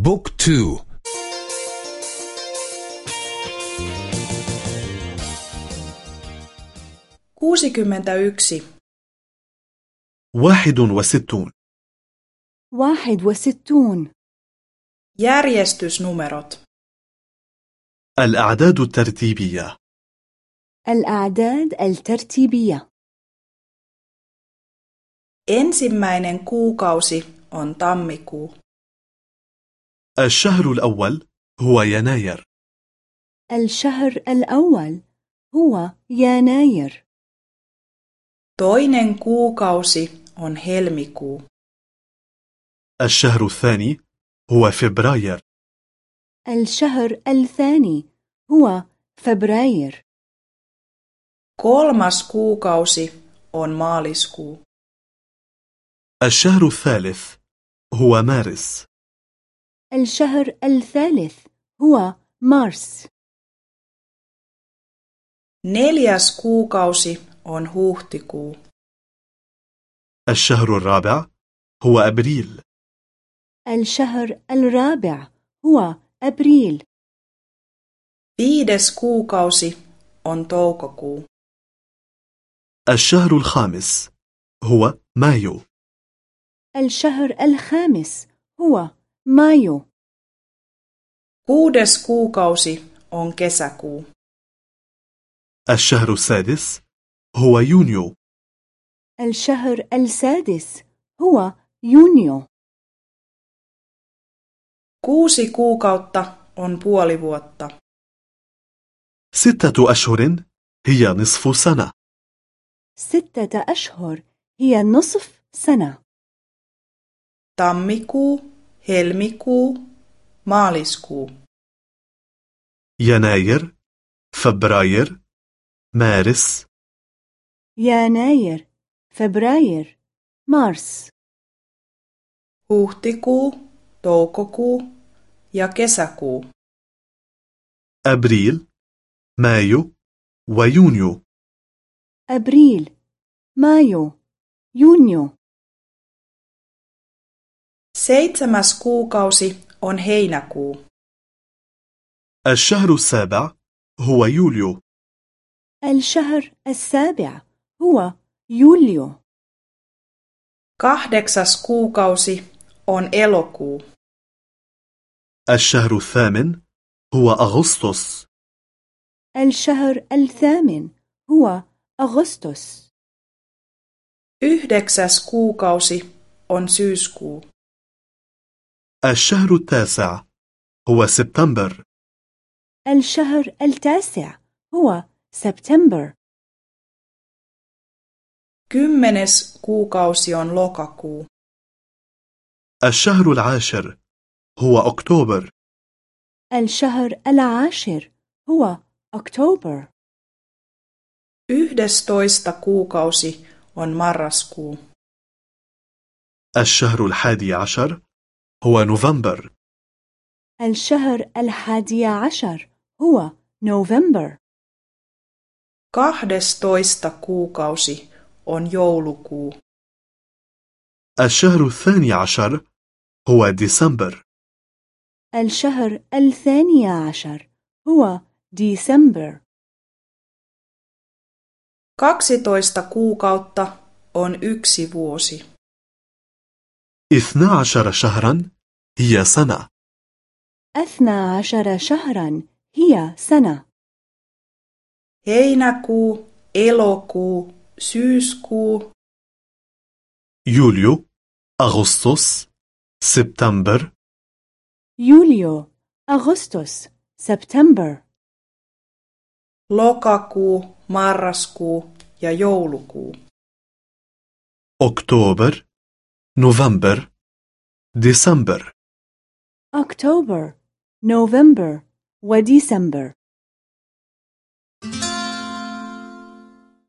Book two. kuusikymmentäyksi واحد وستون. واحد وستون. järjestysnumerot الأعداد الترتيبية. الأعداد الترتيبية. Ensimmäinen kuukausi on tammikuu. الشهر الأول هو يناير. الشهر الأول هو يناير. Toinen kuukausi on helmikuu. الشهر الثاني هو فبراير. الشهر الثاني هو فبراير. Kolmas kuukausi on maaliskuu. الشهر الثالث هو مارس. الشهر الثالث هو مارس. Neljäs kuukausi on huhtikuu. الشهر الرابع هو أبريل. الشهر الرابع هو أبريل. Viides kuukausi on toukokuu. الشهر الخامس هو مايو. الشهر الخامس هو مايو kuudes kuukausi on kesäkuu. الشهر السادس هو يونيو. الشهر السادس هو يونيو. Kuusi kuukautta on puoli vuotta. ستة أشهر هي نصف سنة. ستة أشهر هي نصف سنة. Tammikuu helmikuu maaliskuu يناير فبراير مارس يناير فبراير مارس huhtikuu toukokuu ja kesäkuu أبريل مايو ويونيو أبريل مايو يونيو seitsemäs kuukausi on heinäkuu الشهر السابع هو يوليو الشهر السابع هو يوليو kahdeksas kuukausi on elokuu الشهر الثامن هو أغسطس الشهر الثامن هو أغسطس yhdeksäs kuukausi on syyskuu الشهر التاسع. هو سبتمبر. الشهر التاسع. هو سبتمبر. Kymmenes kuukausi on lokakuu. الشهر العاشر. هو أكتوبر. الشهر العاشر. هو أكتوبر. Yhdestoista kuukausi on marraskuu. الشهر الحادي عشر. هو نوفمبر. الشهر الحادي عشر هو نوفمبر. Kahdestoista kuukausi on joulukuu. الشهر الثاني عشر هو ديسمبر. الشهر الثاني عشر هو ديسمبر. Kaksitoista kuukautta on yksi vuosi. اثنا عشر شهرا هي سنة. أثنى عشر شهرا هي سنة. heinäkuu elokuu syyskuu يوليو أغسطس سبتمبر. يوليو أغسطس سبتمبر. lokakuu marraskuu ja joulukuu أكتوبر نوفمبر ديسمبر. أكتوبر نوفمبر وديسمبر